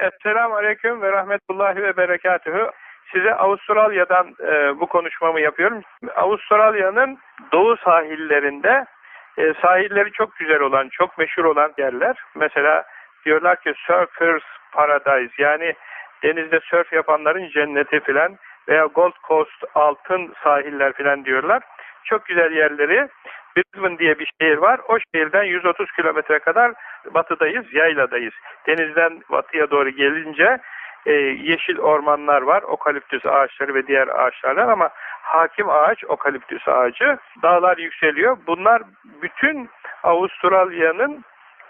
Esselamu Aleyküm ve Rahmetullahi ve Berekatühü. Size Avustralya'dan e, bu konuşmamı yapıyorum. Avustralya'nın doğu sahillerinde e, sahilleri çok güzel olan, çok meşhur olan yerler. Mesela diyorlar ki Surfers Paradise yani denizde sörf yapanların cenneti filan veya Gold Coast altın sahiller filan diyorlar. Çok güzel yerleri Brisbane diye bir şehir var. O şehirden 130 kilometre kadar batıdayız, yayladayız. Denizden batıya doğru gelince e, yeşil ormanlar var, okaliptüs ağaçları ve diğer ağaçlardan ama hakim ağaç okaliptüs ağacı. Dağlar yükseliyor. Bunlar bütün Avustralya'nın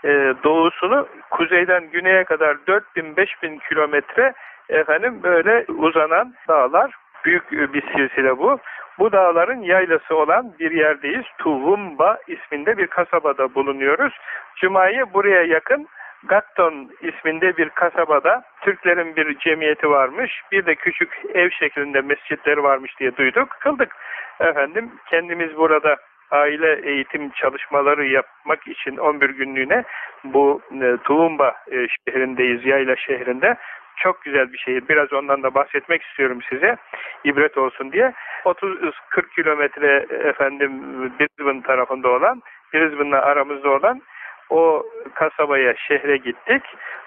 e, doğusunu kuzeyden güneye kadar 4000-5000 kilometre efendim böyle uzanan dağlar. Büyük bir silsile bu. Bu dağların yaylası olan bir yerdeyiz. Tuvumba isminde bir kasabada bulunuyoruz. Cuma'yı buraya yakın Gatton isminde bir kasabada Türklerin bir cemiyeti varmış. Bir de küçük ev şeklinde mescitleri varmış diye duyduk. Kıldık. Efendim kendimiz burada aile eğitim çalışmaları yapmak için 11 günlüğüne bu e, Tuğumba e, şehrindeyiz, Yayla şehrinde. Çok güzel bir şehir. Biraz ondan da bahsetmek istiyorum size. İbret olsun diye. 30-40 kilometre efendim Brisbane tarafında olan, Brisbane'la aramızda olan o kasabaya, şehre gittik.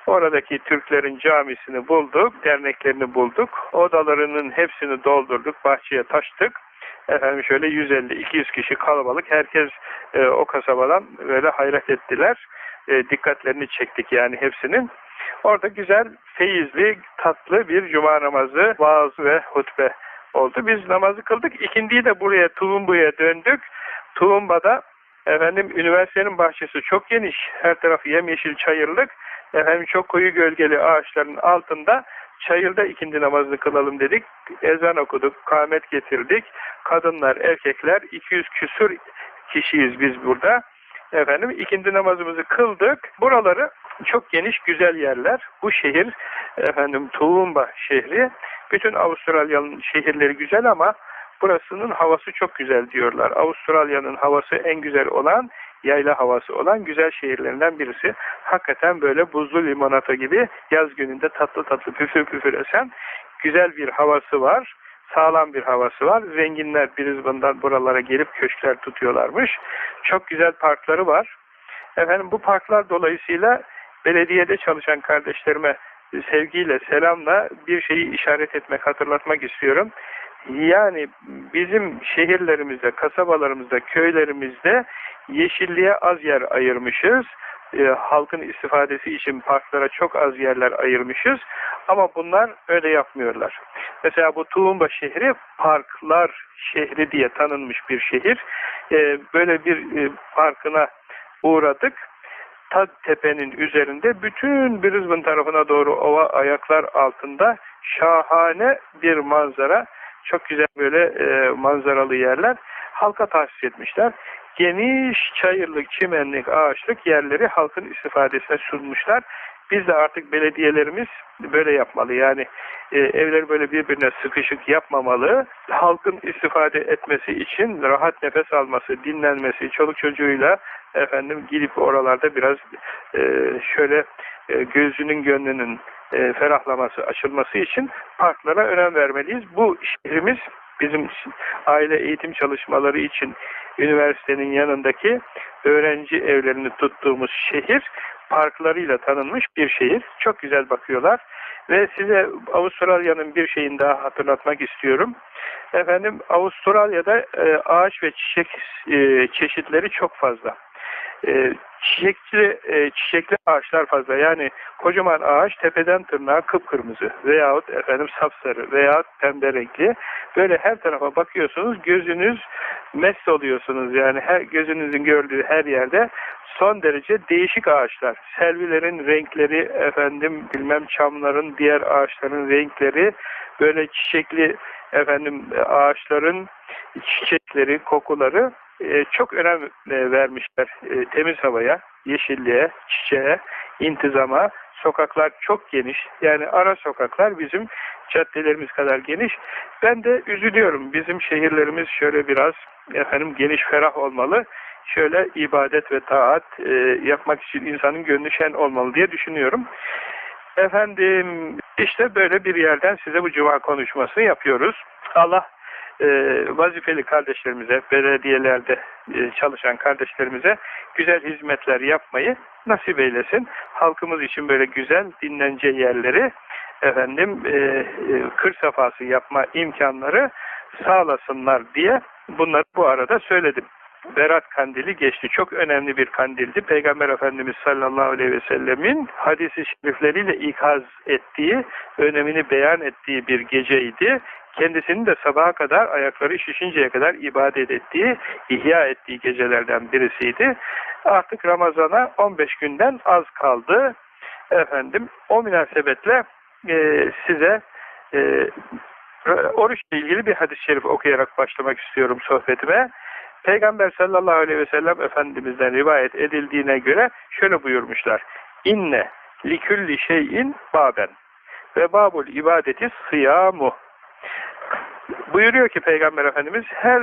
Oradaki Türklerin camisini bulduk, derneklerini bulduk. Odalarının hepsini doldurduk, bahçeye taştık. Efendim şöyle 150-200 kişi kalabalık. Herkes e, o kasabadan böyle hayret ettiler. E, dikkatlerini çektik yani hepsinin. Orada güzel, feyizli, tatlı bir cuma namazı, vaaz ve hutbe oldu. Biz namazı kıldık. İkindiyi de buraya, Tulumbu'ya döndük. Tulumba'da efendim üniversitenin bahçesi çok geniş. Her tarafı yemyeşil çayırlık. Efendim çok koyu gölgeli ağaçların altında çayırda ikindi namazını kılalım dedik. Ezan okuduk, kâmet getirdik. Kadınlar, erkekler 200 küsur kişiyiz biz burada. Efendim ikindi namazımızı kıldık. Buraları çok geniş güzel yerler. Bu şehir efendim Tuğumba şehri. Bütün Avustralya'nın şehirleri güzel ama burasının havası çok güzel diyorlar. Avustralya'nın havası en güzel olan yayla havası olan güzel şehirlerinden birisi. Hakikaten böyle buzlu limonata gibi yaz gününde tatlı tatlı püfür püfür esen güzel bir havası var. Sağlam bir havası var. Zenginler Brisbane'dan buralara gelip köşkler tutuyorlarmış. Çok güzel parkları var. Efendim bu parklar dolayısıyla belediyede çalışan kardeşlerime sevgiyle, selamla bir şeyi işaret etmek, hatırlatmak istiyorum. Yani bizim şehirlerimizde, kasabalarımızda, köylerimizde yeşilliğe az yer ayırmışız. E, halkın istifadesi için parklara çok az yerler ayırmışız. Ama bunlar öyle yapmıyorlar. Mesela bu Tuğumba şehri parklar şehri diye tanınmış bir şehir. E, böyle bir e, parkına uğradık. Ta tepenin üzerinde bütün Brisbane tarafına doğru ova ayaklar altında şahane bir manzara. Çok güzel böyle e, manzaralı yerler. Halka tahsis etmişler. Geniş çayırlık, çimenlik, ağaçlık yerleri halkın istifadesine sunmuşlar. Biz de artık belediyelerimiz böyle yapmalı. Yani e, evleri böyle birbirine sıkışık yapmamalı. Halkın istifade etmesi için rahat nefes alması, dinlenmesi, çoluk çocuğuyla efendim gidip oralarda biraz e, şöyle e, gözünün gönlünün e, ferahlaması, açılması için parklara önem vermeliyiz. Bu şehrimiz bizim aile eğitim çalışmaları için üniversitenin yanındaki öğrenci evlerini tuttuğumuz şehir parklarıyla tanınmış bir şehir. Çok güzel bakıyorlar. Ve size Avustralya'nın bir şeyini daha hatırlatmak istiyorum. Efendim Avustralya'da e, ağaç ve çiçek e, çeşitleri çok fazla. E, çiçekli, e, çiçekli ağaçlar fazla. Yani kocaman ağaç tepeden tırnağa kıpkırmızı veyahut efendim sapsarı veyahut pembe renkli. Böyle her tarafa bakıyorsunuz gözünüz mest oluyorsunuz. Yani her gözünüzün gördüğü her yerde son derece değişik ağaçlar. Selvilerin renkleri efendim bilmem çamların diğer ağaçların renkleri böyle çiçekli efendim ağaçların çiçekleri, kokuları e, çok önem e, vermişler e, temiz havaya, yeşilliğe, çiçeğe, intizama. Sokaklar çok geniş. Yani ara sokaklar bizim caddelerimiz kadar geniş. Ben de üzülüyorum. Bizim şehirlerimiz şöyle biraz efendim geniş, ferah olmalı. Şöyle ibadet ve taat e, yapmak için insanın gönlü şen olmalı diye düşünüyorum. Efendim işte böyle bir yerden size bu cuma konuşmasını yapıyoruz. Allah e, vazifeli kardeşlerimize, belediyelerde e, çalışan kardeşlerimize güzel hizmetler yapmayı nasip eylesin. Halkımız için böyle güzel dinlence yerleri efendim e, kır safhası yapma imkanları sağlasınlar diye bunları bu arada söyledim. Berat kandili geçti. Çok önemli bir kandildi. Peygamber Efendimiz sallallahu aleyhi ve sellemin hadisi şerifleriyle ikaz ettiği, önemini beyan ettiği bir geceydi. Kendisinin de sabaha kadar ayakları şişinceye kadar ibadet ettiği, ihya ettiği gecelerden birisiydi. Artık Ramazan'a 15 günden az kaldı. Efendim o münasebetle e, size e, oruçla ilgili bir hadis-i şerif okuyarak başlamak istiyorum sohbetime. Peygamber sallallahu aleyhi ve sellem Efendimiz'den rivayet edildiğine göre şöyle buyurmuşlar. İnne likülli şeyin baben ve babul ibadeti sıyamu. Buyuruyor ki Peygamber Efendimiz her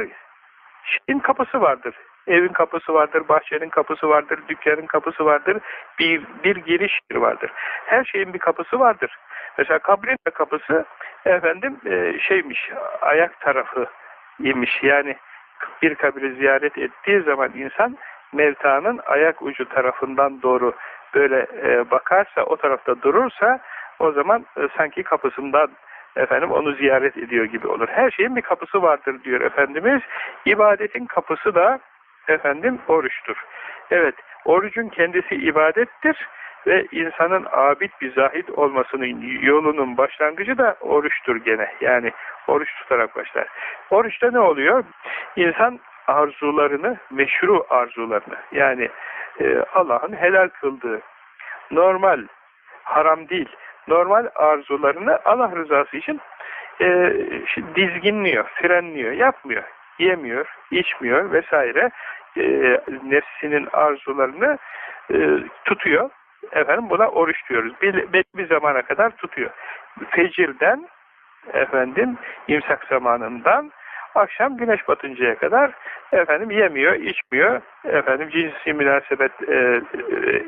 şeyin kapısı vardır. Evin kapısı vardır, bahçenin kapısı vardır, dükkanın kapısı vardır, bir, bir giriş vardır. Her şeyin bir kapısı vardır. Mesela kabrin de kapısı efendim e, şeymiş, ayak tarafı imiş. Yani bir kabri ziyaret ettiği zaman insan mevtanın ayak ucu tarafından doğru böyle e, bakarsa, o tarafta durursa o zaman e, sanki kapısından efendim onu ziyaret ediyor gibi olur. Her şeyin bir kapısı vardır diyor Efendimiz. İbadetin kapısı da efendim oruçtur. Evet, orucun kendisi ibadettir ve insanın abid bir zahid olmasının yolunun başlangıcı da oruçtur gene. Yani oruç tutarak başlar. Oruçta ne oluyor? İnsan arzularını, meşru arzularını yani e, Allah'ın helal kıldığı normal, haram değil, normal arzularını Allah rızası için e, dizginliyor, frenliyor, yapmıyor, yemiyor, içmiyor vesaire. E, nefsinin arzularını e, tutuyor. Efendim buna oruç diyoruz. Bir, bir zamana kadar tutuyor. Fecirden efendim imsak zamanından akşam güneş batıncaya kadar efendim yemiyor, içmiyor. Efendim cinsi münasebet e, e,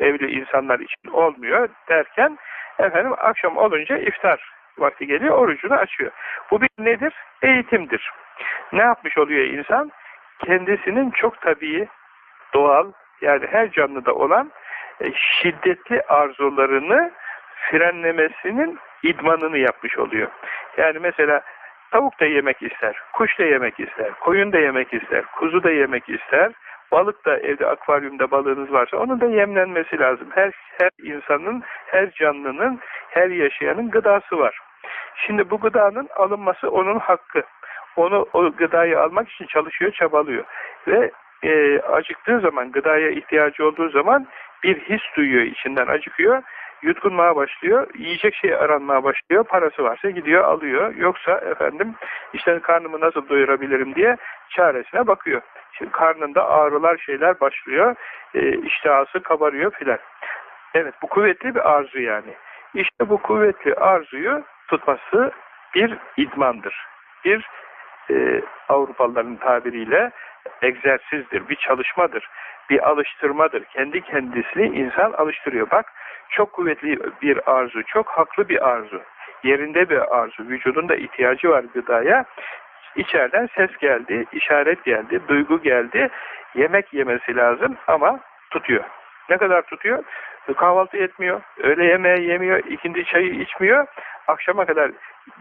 evli insanlar için olmuyor derken efendim akşam olunca iftar vakti geliyor, orucunu açıyor. Bu bir nedir? Eğitimdir. Ne yapmış oluyor insan? Kendisinin çok tabii, doğal, yani her canlıda olan e, şiddetli arzularını frenlemesinin idmanını yapmış oluyor. Yani mesela tavuk da yemek ister, kuş da yemek ister, koyun da yemek ister, kuzu da yemek ister, balık da evde akvaryumda balığınız varsa onun da yemlenmesi lazım. Her, her insanın, her canlının, her yaşayanın gıdası var. Şimdi bu gıdanın alınması onun hakkı. Onu o gıdayı almak için çalışıyor, çabalıyor. Ve e, acıktığı zaman, gıdaya ihtiyacı olduğu zaman bir his duyuyor, içinden acıkıyor, yutkunmaya başlıyor, yiyecek şey aranmaya başlıyor, parası varsa gidiyor alıyor, yoksa efendim işte karnımı nasıl doyurabilirim diye çaresine bakıyor. Şimdi karnında ağrılar şeyler başlıyor, e, iştahası kabarıyor filan. Evet bu kuvvetli bir arzu yani. İşte bu kuvvetli arzuyu tutması bir idmandır. Bir e, Avrupalıların tabiriyle egzersizdir, bir çalışmadır, bir alıştırmadır. Kendi kendisini insan alıştırıyor. Bak çok kuvvetli bir arzu, çok haklı bir arzu, yerinde bir arzu, vücudunda ihtiyacı var gıdaya. İçeriden ses geldi, işaret geldi, duygu geldi. Yemek yemesi lazım ama tutuyor. Ne kadar tutuyor? Kahvaltı etmiyor, öğle yemeği yemiyor, ikindi çayı içmiyor. Akşama kadar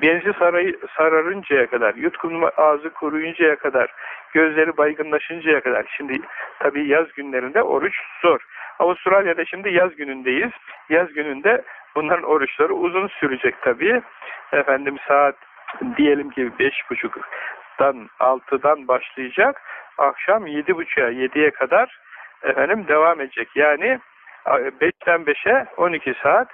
benzi sarayı, sararıncaya kadar, yutkunma ağzı kuruyuncaya kadar, gözleri baygınlaşıncaya kadar. Şimdi tabii yaz günlerinde oruç zor. Avustralya'da şimdi yaz günündeyiz. Yaz gününde bunların oruçları uzun sürecek tabii. Efendim saat diyelim ki beş buçuktan altıdan başlayacak. Akşam yedi buçuğa yediye kadar efendim devam edecek. Yani 5'ten 5'e 12 saat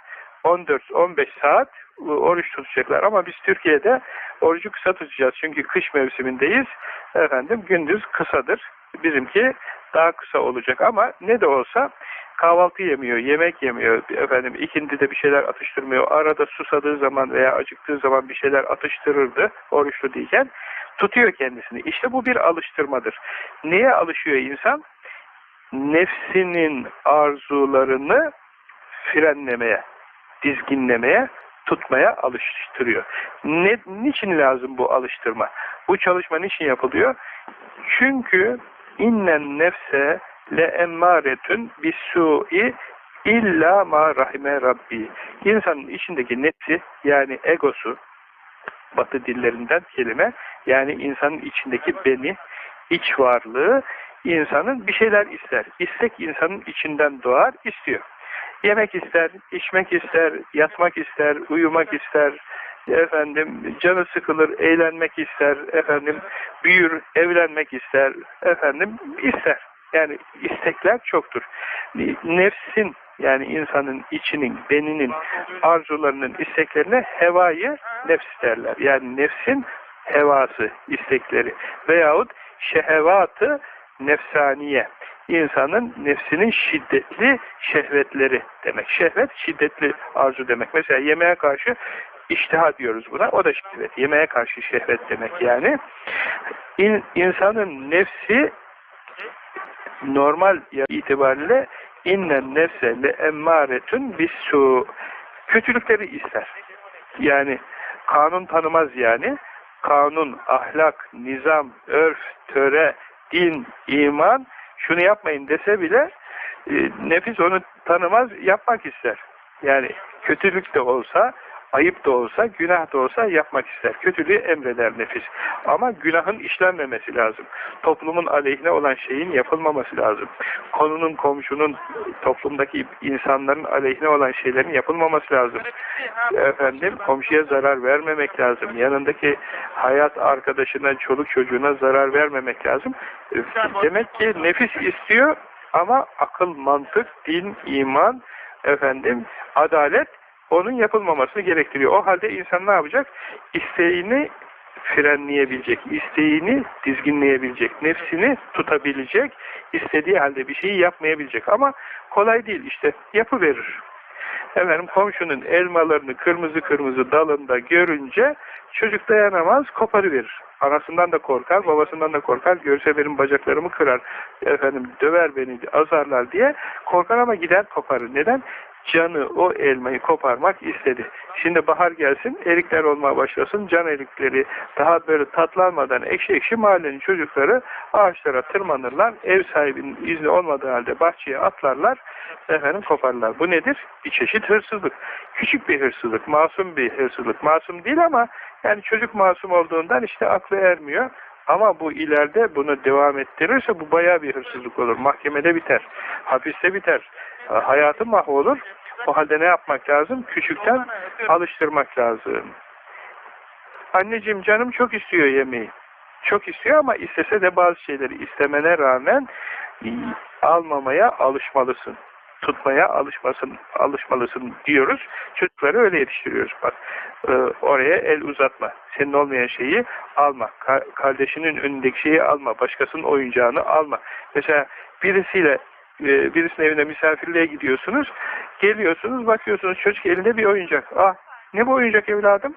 14-15 saat oruç tutacaklar. Ama biz Türkiye'de orucu kısa tutacağız. Çünkü kış mevsimindeyiz. Efendim gündüz kısadır. Bizimki daha kısa olacak ama ne de olsa kahvaltı yemiyor, yemek yemiyor, efendim ikindi de bir şeyler atıştırmıyor. Arada susadığı zaman veya acıktığı zaman bir şeyler atıştırırdı oruçlu diyken. Tutuyor kendisini. İşte bu bir alıştırmadır. Neye alışıyor insan? Nefsinin arzularını frenlemeye, dizginlemeye, tutmaya alıştırıyor. Ne, niçin lazım bu alıştırma? Bu çalışma niçin yapılıyor? Çünkü innen nefse le emmâretün bis-sû'i illa ma rahime rabbi. İnsanın içindeki nefsi yani egosu batı dillerinden kelime yani insanın içindeki beni, iç varlığı insanın bir şeyler ister. İstek insanın içinden doğar, istiyor. Yemek ister, içmek ister, yatmak ister, uyumak ister, efendim canı sıkılır, eğlenmek ister, efendim büyür, evlenmek ister, efendim ister. Yani istekler çoktur. Nefsin yani insanın içinin, beninin, arzularının isteklerine hevayı nefs derler. Yani nefsin hevası, istekleri veyahut şehevatı nefsaniye. İnsanın nefsinin şiddetli şehvetleri demek. Şehvet şiddetli arzu demek. Mesela yemeğe karşı iştiha diyoruz buna. O da şehvet. Yemeğe karşı şehvet demek yani. İn, insanın nefsi normal itibariyle innen nefse le emmâretun bissu kötülükleri ister. Yani kanun tanımaz yani. Kanun, ahlak, nizam, örf, töre, din, iman şunu yapmayın dese bile e, nefis onu tanımaz, yapmak ister. Yani kötülük de olsa, ayıp da olsa, günah da olsa yapmak ister. Kötülüğü emreder nefis. Ama günahın işlenmemesi lazım. Toplumun aleyhine olan şeyin yapılmaması lazım. Konunun, komşunun, toplumdaki insanların aleyhine olan şeylerin yapılmaması lazım. Efendim, komşuya zarar vermemek lazım. Yanındaki hayat arkadaşına, çoluk çocuğuna zarar vermemek lazım. Demek ki nefis istiyor ama akıl, mantık, din, iman, efendim, adalet onun yapılmamasını gerektiriyor. O halde insan ne yapacak? İsteğini frenleyebilecek, isteğini dizginleyebilecek, nefsini tutabilecek, istediği halde bir şeyi yapmayabilecek. Ama kolay değil işte, yapı verir. Efendim komşunun elmalarını kırmızı kırmızı dalında görünce çocuk dayanamaz, koparıverir. Anasından da korkar, babasından da korkar, görse benim bacaklarımı kırar, efendim döver beni, azarlar diye korkar ama gider koparır. Neden? Canı o elmayı koparmak istedi. Şimdi bahar gelsin, erikler olmaya başlasın, can erikleri daha böyle tatlanmadan ekşi ekşi mahallenin çocukları ağaçlara tırmanırlar, ev sahibinin izni olmadığı halde bahçeye atlarlar, efendim koparlar. Bu nedir? Bir çeşit hırsızlık. Küçük bir hırsızlık, masum bir hırsızlık. Masum değil ama yani çocuk masum olduğundan işte aklı ermiyor. Ama bu ileride bunu devam ettirirse bu bayağı bir hırsızlık olur. Mahkemede biter, hapiste biter, hayatı mahvolur. O halde ne yapmak lazım? Küçükten alıştırmak lazım. Anneciğim canım çok istiyor yemeği. Çok istiyor ama istese de bazı şeyleri istemene rağmen almamaya alışmalısın. Tutmaya alışmasın, alışmalısın diyoruz. Çocukları öyle yetiştiriyoruz. Bak e, oraya el uzatma. Senin olmayan şeyi alma. Ka kardeşinin önündeki şeyi alma. Başkasının oyuncağını alma. Mesela birisiyle e, birisinin evine misafirliğe gidiyorsunuz. Geliyorsunuz, bakıyorsunuz çocuk elinde bir oyuncak. Ah, ne bu oyuncak evladım?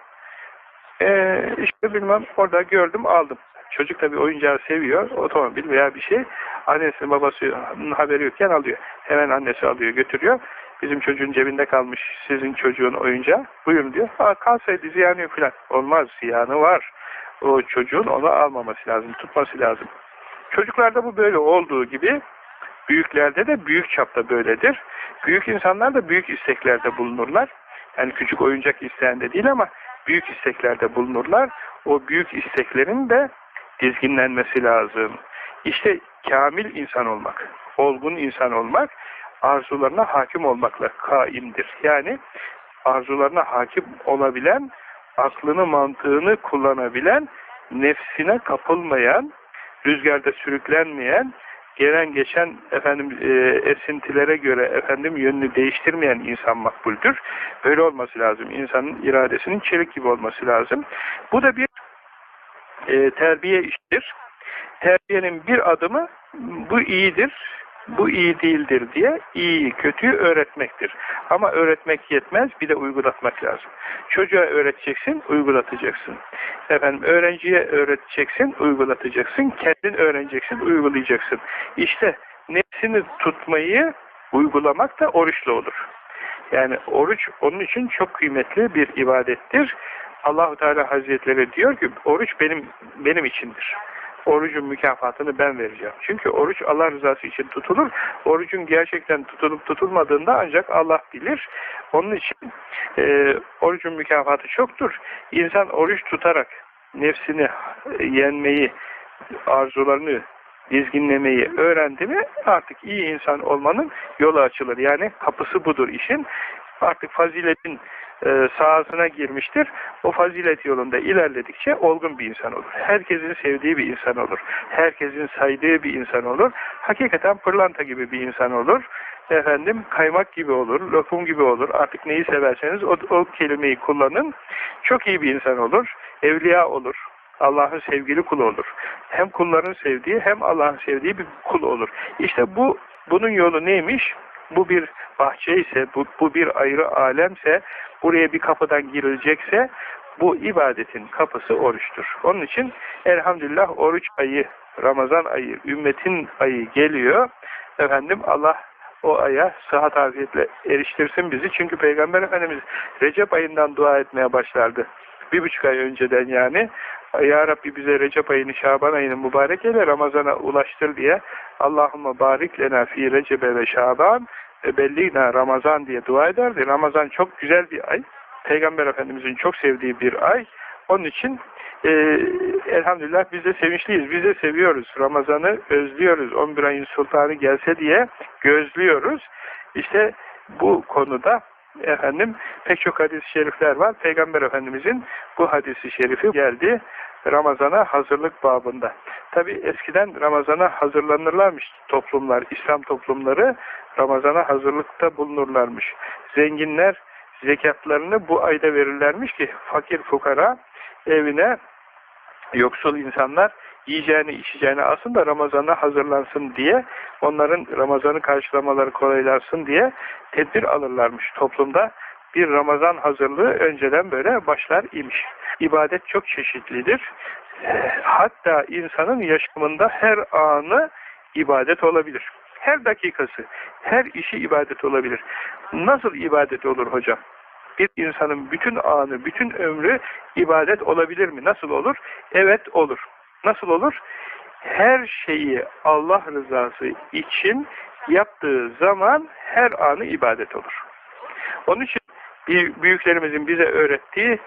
Ee, işte bilmem orada gördüm aldım. Çocuk da bir oyuncağı seviyor. Otomobil veya bir şey. Annesinin babasının haberi yokken alıyor. Hemen annesi alıyor götürüyor. Bizim çocuğun cebinde kalmış sizin çocuğun oyuncağı. Buyurun diyor. Ha, kalsaydı ziyanı yok falan. Olmaz ziyanı var. O çocuğun onu almaması lazım. Tutması lazım. Çocuklarda bu böyle olduğu gibi büyüklerde de büyük çapta böyledir. Büyük insanlar da büyük isteklerde bulunurlar. Yani küçük oyuncak isteyen de değil ama büyük isteklerde bulunurlar. O büyük isteklerin de dizginlenmesi lazım. İşte kamil insan olmak, olgun insan olmak, arzularına hakim olmakla kaimdir. Yani arzularına hakim olabilen, aklını mantığını kullanabilen, nefsine kapılmayan, rüzgarda sürüklenmeyen, gelen geçen efendim e, esintilere göre efendim yönünü değiştirmeyen insan makbuldür. Böyle olması lazım. İnsanın iradesinin çelik gibi olması lazım. Bu da bir e, terbiye iştir. Terbiyenin bir adımı bu iyidir, bu iyi değildir diye iyi, kötüyü öğretmektir. Ama öğretmek yetmez, bir de uygulatmak lazım. Çocuğa öğreteceksin, uygulatacaksın. Efendim, öğrenciye öğreteceksin, uygulatacaksın. Kendin öğreneceksin, uygulayacaksın. İşte nefsini tutmayı uygulamak da oruçla olur. Yani oruç onun için çok kıymetli bir ibadettir. Allahu Teala Hazretleri diyor ki oruç benim benim içindir. Orucun mükafatını ben vereceğim. Çünkü oruç Allah rızası için tutulur. Orucun gerçekten tutulup tutulmadığında ancak Allah bilir. Onun için e, orucun mükafatı çoktur. İnsan oruç tutarak nefsini e, yenmeyi, arzularını dizginlemeyi öğrendi mi artık iyi insan olmanın yolu açılır. Yani kapısı budur işin. Artık faziletin e, sahasına girmiştir. O fazilet yolunda ilerledikçe olgun bir insan olur. Herkesin sevdiği bir insan olur. Herkesin saydığı bir insan olur. Hakikaten pırlanta gibi bir insan olur. Efendim kaymak gibi olur, lokum gibi olur. Artık neyi severseniz o, o kelimeyi kullanın. Çok iyi bir insan olur. Evliya olur. Allah'ın sevgili kulu olur. Hem kulların sevdiği hem Allah'ın sevdiği bir kul olur. İşte bu bunun yolu neymiş? Bu bir bahçe ise, bu, bu bir ayrı alemse, buraya bir kapıdan girilecekse bu ibadetin kapısı oruçtur. Onun için elhamdülillah oruç ayı, Ramazan ayı, ümmetin ayı geliyor. Efendim Allah o aya sıhhat afiyetle eriştirsin bizi. Çünkü Peygamber Efendimiz Recep ayından dua etmeye başlardı. Bir buçuk ay önceden yani. Ya Rabbi bize Recep ayını, Şaban ayını mübarek eyle, Ramazan'a ulaştır diye Allahümme barik lena fi Recebe ve Şaban ve bellina Ramazan diye dua ederdi. Ramazan çok güzel bir ay. Peygamber Efendimizin çok sevdiği bir ay. Onun için e, elhamdülillah biz de sevinçliyiz. Biz de seviyoruz. Ramazan'ı özlüyoruz. 11 ayın sultanı gelse diye gözlüyoruz. İşte bu konuda efendim pek çok hadis-i şerifler var. Peygamber Efendimizin bu hadisi şerifi geldi Ramazan'a hazırlık babında. Tabi eskiden Ramazan'a hazırlanırlarmış toplumlar, İslam toplumları Ramazan'a hazırlıkta bulunurlarmış. Zenginler zekatlarını bu ayda verirlermiş ki fakir fukara evine yoksul insanlar yiyeceğini içeceğini alsın da Ramazan'a hazırlansın diye onların Ramazan'ı karşılamaları kolaylarsın diye tedbir alırlarmış toplumda. Bir Ramazan hazırlığı önceden böyle başlar imiş. İbadet çok çeşitlidir. Hatta insanın yaşamında her anı ibadet olabilir. Her dakikası, her işi ibadet olabilir. Nasıl ibadet olur hocam? Bir insanın bütün anı, bütün ömrü ibadet olabilir mi? Nasıl olur? Evet olur. Nasıl olur? Her şeyi Allah rızası için yaptığı zaman her anı ibadet olur. Onun için büyüklerimizin bize öğrettiği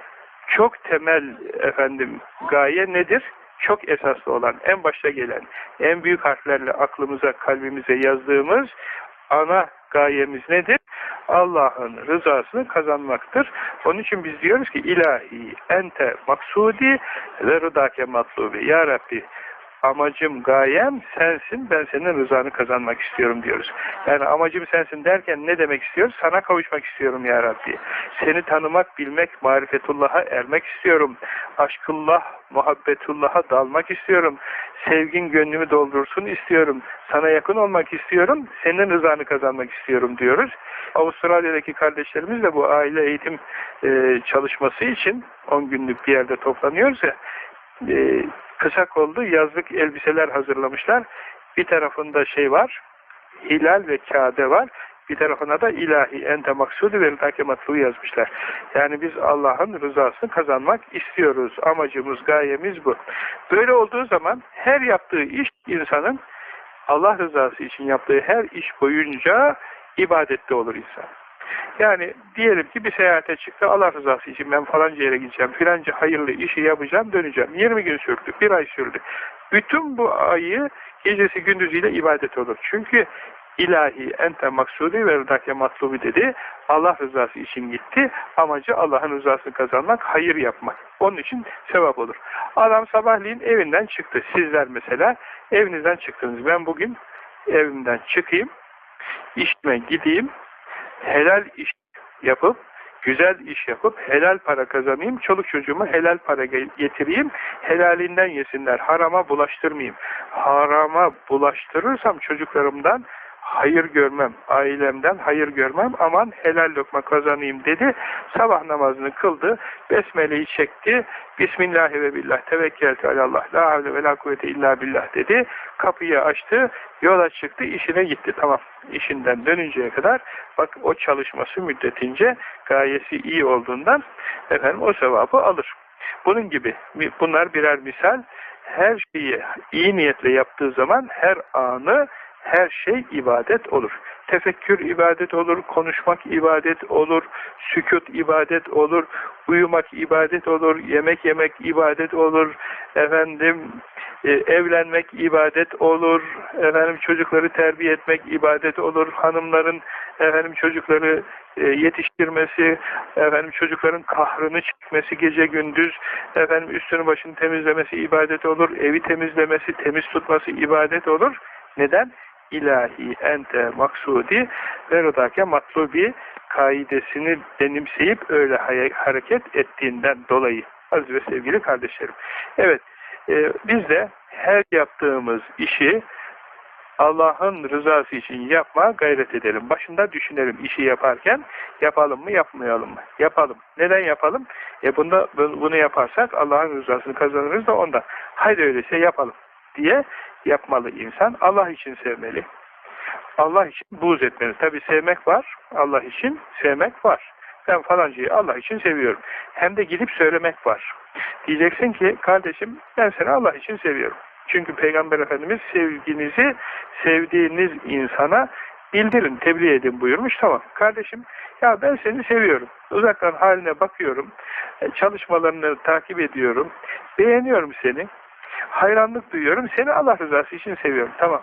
çok temel efendim gaye nedir? Çok esaslı olan, en başta gelen, en büyük harflerle aklımıza, kalbimize yazdığımız ana gayemiz nedir? Allah'ın rızasını kazanmaktır. Onun için biz diyoruz ki ilahi ente maksudi ve rıdake matlubi. Ya Rabbi amacım, gayem sensin, ben senin rızanı kazanmak istiyorum diyoruz. Yani amacım sensin derken ne demek istiyoruz? Sana kavuşmak istiyorum ya Rabbi. Seni tanımak, bilmek, marifetullah'a ermek istiyorum. Aşkullah, muhabbetullah'a dalmak istiyorum. Sevgin gönlümü doldursun istiyorum. Sana yakın olmak istiyorum. Senin rızanı kazanmak istiyorum diyoruz. Avustralya'daki kardeşlerimiz de bu aile eğitim e, çalışması için 10 günlük bir yerde toplanıyoruz ya e, kısa kollu yazlık elbiseler hazırlamışlar. Bir tarafında şey var, hilal ve kade var. Bir tarafına da ilahi ente maksudu ve matluğu yazmışlar. Yani biz Allah'ın rızasını kazanmak istiyoruz. Amacımız, gayemiz bu. Böyle olduğu zaman her yaptığı iş insanın Allah rızası için yaptığı her iş boyunca ibadette olur insan. Yani diyelim ki bir seyahate çıktı. Allah rızası için ben falanca yere gideceğim. Filanca hayırlı işi yapacağım, döneceğim. 20 gün sürdü, bir ay sürdü. Bütün bu ayı gecesi gündüzüyle ibadet olur. Çünkü ilahi ente maksudi ve rıdake matlubi dedi. Allah rızası için gitti. Amacı Allah'ın rızasını kazanmak, hayır yapmak. Onun için sevap olur. Adam sabahleyin evinden çıktı. Sizler mesela evinizden çıktınız. Ben bugün evimden çıkayım, işime gideyim, helal iş yapıp, güzel iş yapıp, helal para kazanayım, çoluk çocuğuma helal para getireyim, helalinden yesinler, harama bulaştırmayayım. Harama bulaştırırsam çocuklarımdan hayır görmem, ailemden hayır görmem, aman helal lokma kazanayım dedi. Sabah namazını kıldı, besmeleyi çekti, Bismillahi ve billah, tevekkeltü alallah, la havle ve la kuvvete illa billah dedi. Kapıyı açtı, yola çıktı, işine gitti. Tamam, işinden dönünceye kadar, bak o çalışması müddetince gayesi iyi olduğundan efendim o sevabı alır. Bunun gibi, bunlar birer misal, her şeyi iyi niyetle yaptığı zaman her anı her şey ibadet olur. Tefekkür ibadet olur, konuşmak ibadet olur, sükut ibadet olur, uyumak ibadet olur, yemek yemek ibadet olur, efendim e, evlenmek ibadet olur, efendim çocukları terbiye etmek ibadet olur, hanımların efendim çocukları e, yetiştirmesi, efendim çocukların kahrını çekmesi gece gündüz, efendim üstünü başını temizlemesi ibadet olur, evi temizlemesi, temiz tutması ibadet olur. Neden? İlahi ente maksudi ve rıdake matlubi kaidesini benimseyip öyle hareket ettiğinden dolayı aziz ve sevgili kardeşlerim. Evet, e, biz de her yaptığımız işi Allah'ın rızası için yapmaya gayret edelim. Başında düşünelim işi yaparken yapalım mı yapmayalım mı? Yapalım. Neden yapalım? E bunda, bunu yaparsak Allah'ın rızasını kazanırız da onda. Haydi öyleyse yapalım diye yapmalı insan. Allah için sevmeli. Allah için buğz etmeli. Tabi sevmek var. Allah için sevmek var. Ben falancayı Allah için seviyorum. Hem de gidip söylemek var. Diyeceksin ki kardeşim ben seni Allah için seviyorum. Çünkü Peygamber Efendimiz sevginizi sevdiğiniz insana bildirin, tebliğ edin buyurmuş. Tamam kardeşim ya ben seni seviyorum. Uzaktan haline bakıyorum. E, çalışmalarını takip ediyorum. Beğeniyorum seni hayranlık duyuyorum. Seni Allah rızası için seviyorum. Tamam.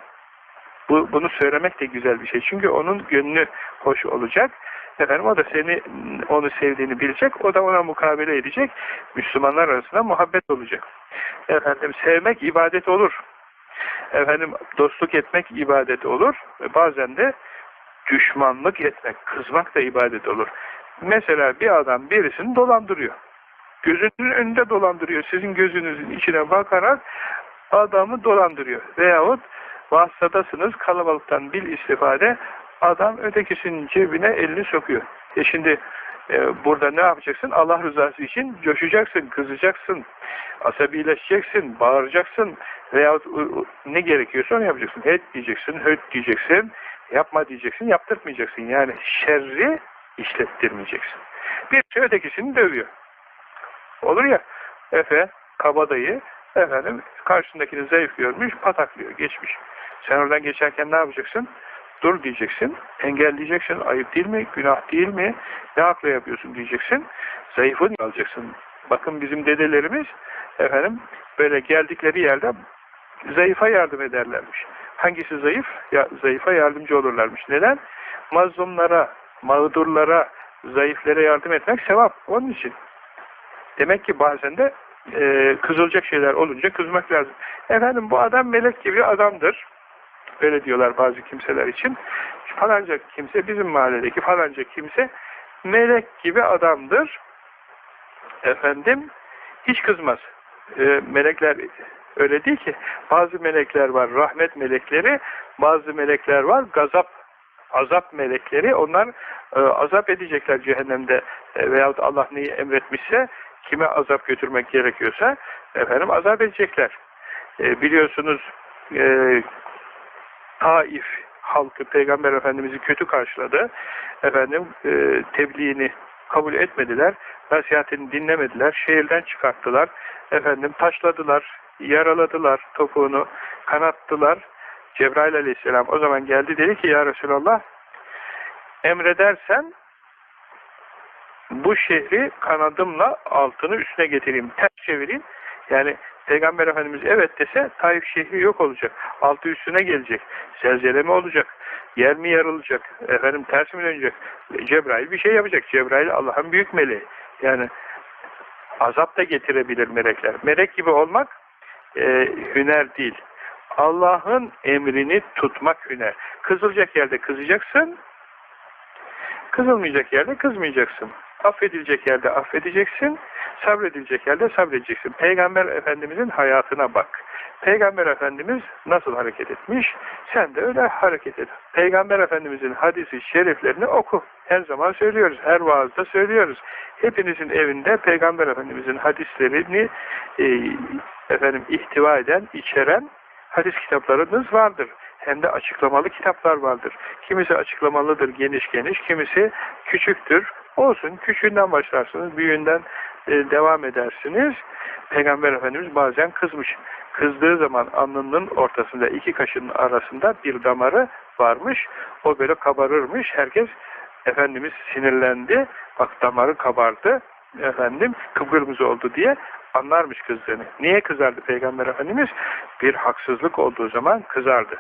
Bu, bunu söylemek de güzel bir şey. Çünkü onun gönlü hoş olacak. Efendim o da seni onu sevdiğini bilecek. O da ona mukabele edecek. Müslümanlar arasında muhabbet olacak. Efendim sevmek ibadet olur. Efendim dostluk etmek ibadet olur. Bazen de düşmanlık etmek, kızmak da ibadet olur. Mesela bir adam birisini dolandırıyor. Gözünün önünde dolandırıyor. Sizin gözünüzün içine bakarak adamı dolandırıyor. Veyahut vasıtadasınız kalabalıktan bil istifade adam ötekisinin cebine elini sokuyor. E şimdi e, burada ne yapacaksın? Allah rızası için coşacaksın, kızacaksın, asabileşeceksin, bağıracaksın veyahut ne gerekiyorsa onu yapacaksın. Et diyeceksin, höt diyeceksin, yapma diyeceksin, yaptırmayacaksın. Yani şerri işlettirmeyeceksin. Bir şey ötekisini dövüyor. Olur ya, Efe, kabadayı, efendim, karşındakini zayıf görmüş, pataklıyor, geçmiş. Sen oradan geçerken ne yapacaksın? Dur diyeceksin, engelleyeceksin, ayıp değil mi, günah değil mi, ne akla yapıyorsun diyeceksin, zayıfı alacaksın. Bakın bizim dedelerimiz, efendim, böyle geldikleri yerde zayıfa yardım ederlermiş. Hangisi zayıf? Ya, zayıfa yardımcı olurlarmış. Neden? Mazlumlara, mağdurlara, zayıflere yardım etmek sevap. Onun için. Demek ki bazen de e, kızılacak şeyler olunca kızmak lazım. Efendim bu adam melek gibi adamdır. Öyle diyorlar bazı kimseler için. Falanca kimse, bizim mahalledeki falanca kimse melek gibi adamdır. Efendim hiç kızmaz. E, melekler öyle değil ki. Bazı melekler var, rahmet melekleri, bazı melekler var, gazap, azap melekleri. Onlar e, azap edecekler cehennemde e, veyahut Allah neyi emretmişse kime azap götürmek gerekiyorsa efendim azap edecekler. E, biliyorsunuz e, Taif halkı Peygamber Efendimiz'i kötü karşıladı. Efendim e, tebliğini kabul etmediler. Nasihatini dinlemediler. Şehirden çıkarttılar. Efendim taşladılar, yaraladılar topuğunu, kanattılar. Cebrail aleyhisselam o zaman geldi dedi ki ya Resulallah emredersen bu şehri kanadımla altını üstüne getireyim, ters çevireyim. Yani Peygamber Efendimiz evet dese Taif şehri yok olacak. Altı üstüne gelecek. Zelzele mi olacak? Yer mi yarılacak? Efendim ters mi dönecek? Cebrail bir şey yapacak. Cebrail Allah'ın büyük meleği. Yani azap da getirebilir melekler. Melek gibi olmak e, hüner değil. Allah'ın emrini tutmak hüner. Kızılacak yerde kızacaksın, kızılmayacak yerde kızmayacaksın affedilecek yerde affedeceksin, Sabredilecek yerde sabredeceksin. Peygamber Efendimizin hayatına bak. Peygamber Efendimiz nasıl hareket etmiş? Sen de öyle hareket et. Peygamber Efendimizin hadisi şeriflerini oku. Her zaman söylüyoruz. Her vaazda söylüyoruz. Hepinizin evinde Peygamber Efendimizin hadislerini e, efendim ihtiva eden, içeren hadis kitaplarınız vardır. Hem de açıklamalı kitaplar vardır. Kimisi açıklamalıdır geniş geniş, kimisi küçüktür. Olsun, küçüğünden başlarsınız, büyüğünden e, devam edersiniz. Peygamber Efendimiz bazen kızmış. Kızdığı zaman alnının ortasında iki kaşının arasında bir damarı varmış. O böyle kabarırmış. Herkes Efendimiz sinirlendi. Bak damarı kabardı. Efendim kıpkırmızı oldu diye anlarmış kızdığını. Niye kızardı Peygamber Efendimiz? Bir haksızlık olduğu zaman kızardı.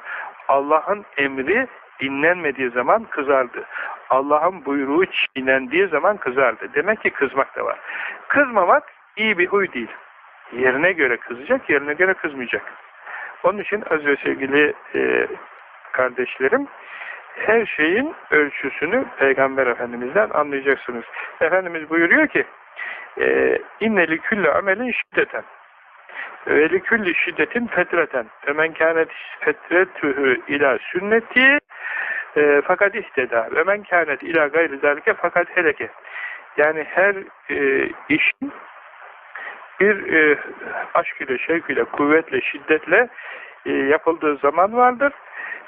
Allah'ın emri dinlenmediği zaman kızardı. Allah'ın buyruğu çiğnendiği zaman kızardı. Demek ki kızmak da var. Kızmamak iyi bir huy değil. Yerine göre kızacak, yerine göre kızmayacak. Onun için öz ve sevgili e, kardeşlerim, her şeyin ölçüsünü Peygamber Efendimiz'den anlayacaksınız. Efendimiz buyuruyor ki, e, inneli külle amelin şiddeten ve külli şiddetin fetreten femen kânet fetretühü ila sünneti e, fakat ihteda ve men kânet ila gayri zâlike fakat heleke yani her e, işin bir e, aşk ile, şevk ile, kuvvetle, şiddetle e, yapıldığı zaman vardır.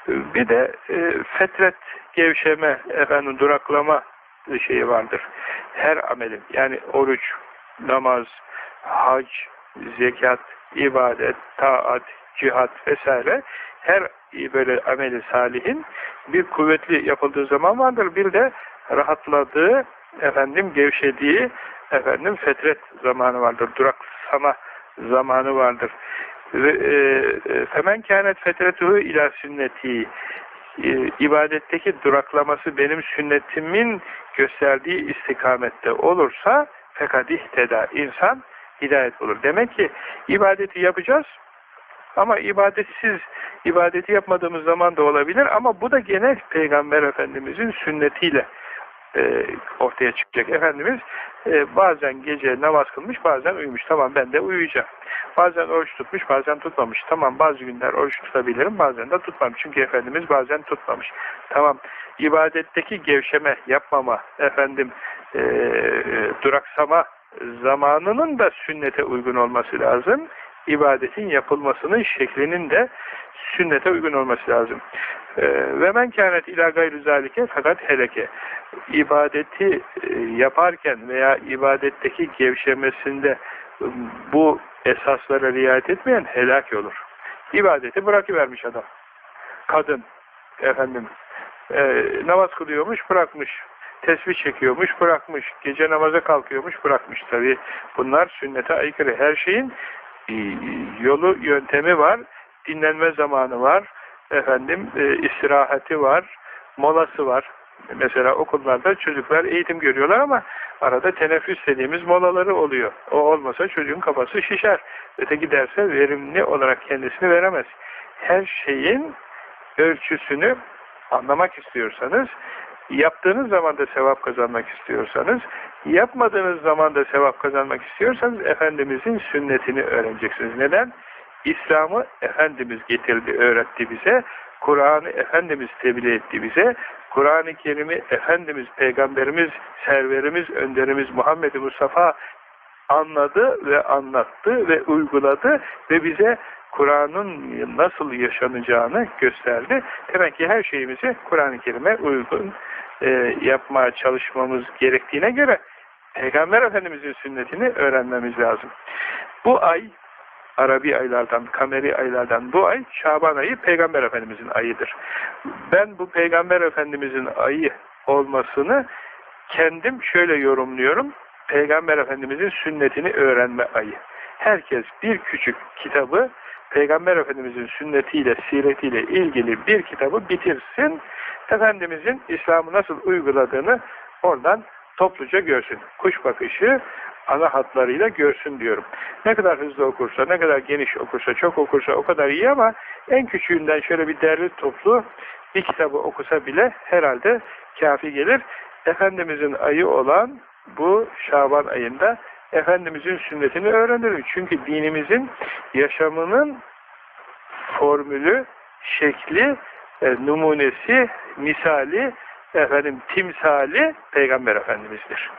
Bir de e, fetret, gevşeme, efendim duraklama şeyi vardır. Her amelin, yani oruç, namaz, hac, zekat, ibadet, taat, cihat vesaire her böyle ameli salihin bir kuvvetli yapıldığı zaman vardır. Bir de rahatladığı, efendim gevşediği, efendim fetret zamanı vardır. Duraksama zamanı vardır. Femen kânet fetretuhu ila sünneti e, ibadetteki duraklaması benim sünnetimin gösterdiği istikamette olursa fakat ihteda insan hidayet olur. Demek ki ibadeti yapacağız ama ibadetsiz ibadeti yapmadığımız zaman da olabilir ama bu da genel Peygamber Efendimizin sünnetiyle e, ortaya çıkacak. Efendimiz e, bazen gece namaz kılmış, bazen uyumuş. Tamam ben de uyuyacağım. Bazen oruç tutmuş, bazen tutmamış. Tamam bazı günler oruç tutabilirim, bazen de tutmam. Çünkü Efendimiz bazen tutmamış. Tamam ibadetteki gevşeme, yapmama, efendim e, duraksama zamanının da sünnete uygun olması lazım. İbadetin yapılmasının şeklinin de sünnete uygun olması lazım. Ee, ve men kânet ilâ gayrü fakat heleke. İbadeti e, yaparken veya ibadetteki gevşemesinde ıı, bu esaslara riayet etmeyen helak olur. İbadeti bırakıvermiş adam. Kadın, efendim, e, namaz kılıyormuş, bırakmış tesbih çekiyormuş, bırakmış. Gece namaza kalkıyormuş, bırakmış. Tabi bunlar sünnete aykırı. Her şeyin yolu, yöntemi var. Dinlenme zamanı var. Efendim, e, istirahati var. Molası var. Mesela okullarda çocuklar eğitim görüyorlar ama arada teneffüs dediğimiz molaları oluyor. O olmasa çocuğun kafası şişer. Öteki derse verimli olarak kendisini veremez. Her şeyin ölçüsünü anlamak istiyorsanız yaptığınız zaman da sevap kazanmak istiyorsanız, yapmadığınız zaman da sevap kazanmak istiyorsanız Efendimizin sünnetini öğreneceksiniz. Neden? İslam'ı Efendimiz getirdi, öğretti bize. Kur'an'ı Efendimiz tebliğ etti bize. Kur'an-ı Kerim'i Efendimiz, Peygamberimiz, Serverimiz, Önderimiz Muhammed Mustafa anladı ve anlattı ve uyguladı ve bize Kur'an'ın nasıl yaşanacağını gösterdi. Demek ki her şeyimizi Kur'an-ı Kerim'e uygun e, yapmaya çalışmamız gerektiğine göre Peygamber Efendimiz'in sünnetini öğrenmemiz lazım. Bu ay Arabi aylardan, kameri aylardan bu ay Şaban ayı Peygamber Efendimiz'in ayıdır. Ben bu Peygamber Efendimiz'in ayı olmasını kendim şöyle yorumluyorum. Peygamber Efendimiz'in sünnetini öğrenme ayı. Herkes bir küçük kitabı Peygamber Efendimiz'in sünnetiyle, siretiyle ilgili bir kitabı bitirsin. Efendimiz'in İslam'ı nasıl uyguladığını oradan topluca görsün. Kuş bakışı ana hatlarıyla görsün diyorum. Ne kadar hızlı okursa, ne kadar geniş okursa, çok okursa o kadar iyi ama en küçüğünden şöyle bir derli toplu bir kitabı okusa bile herhalde kafi gelir. Efendimizin ayı olan bu Şaban ayında Efendimizin sünnetini öğrenelim. Çünkü dinimizin yaşamının formülü, şekli, e, numunesi, misali, efendim timsali Peygamber Efendimiz'dir.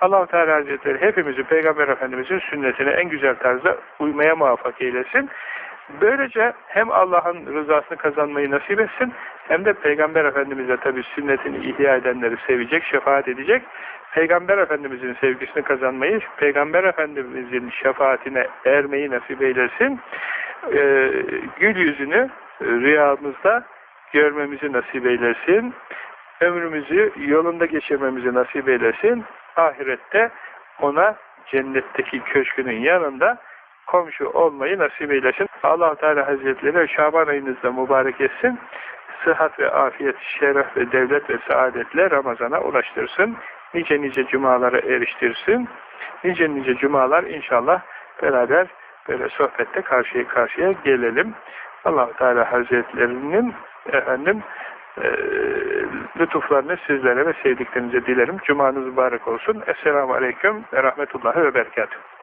allah Teala Hazretleri hepimizi Peygamber Efendimiz'in sünnetine en güzel tarzda uymaya muvaffak eylesin. Böylece hem Allah'ın rızasını kazanmayı nasip etsin, hem de Peygamber Efendimiz'e tabi sünnetini ihya edenleri sevecek, şefaat edecek. Peygamber Efendimiz'in sevgisini kazanmayı, Peygamber Efendimiz'in şefaatine ermeyi nasip eylesin. Ee, gül yüzünü rüyamızda görmemizi nasip eylesin. Ömrümüzü yolunda geçirmemizi nasip eylesin. Ahirette ona cennetteki köşkünün yanında komşu olmayı nasip eylesin. allah Teala Hazretleri Şaban ayınızda mübarek etsin. Sıhhat ve afiyet, şeref ve devlet ve saadetle Ramazan'a ulaştırsın. Nice nice cumalara eriştirsin. Nice nice cumalar inşallah beraber böyle sohbette karşıya karşıya gelelim. allah Teala Hazretlerinin efendim e, lütuflarını sizlere ve sevdiklerinize dilerim. Cumanız mübarek olsun. Esselamu Aleyküm ve Rahmetullahi ve Berekatuhu.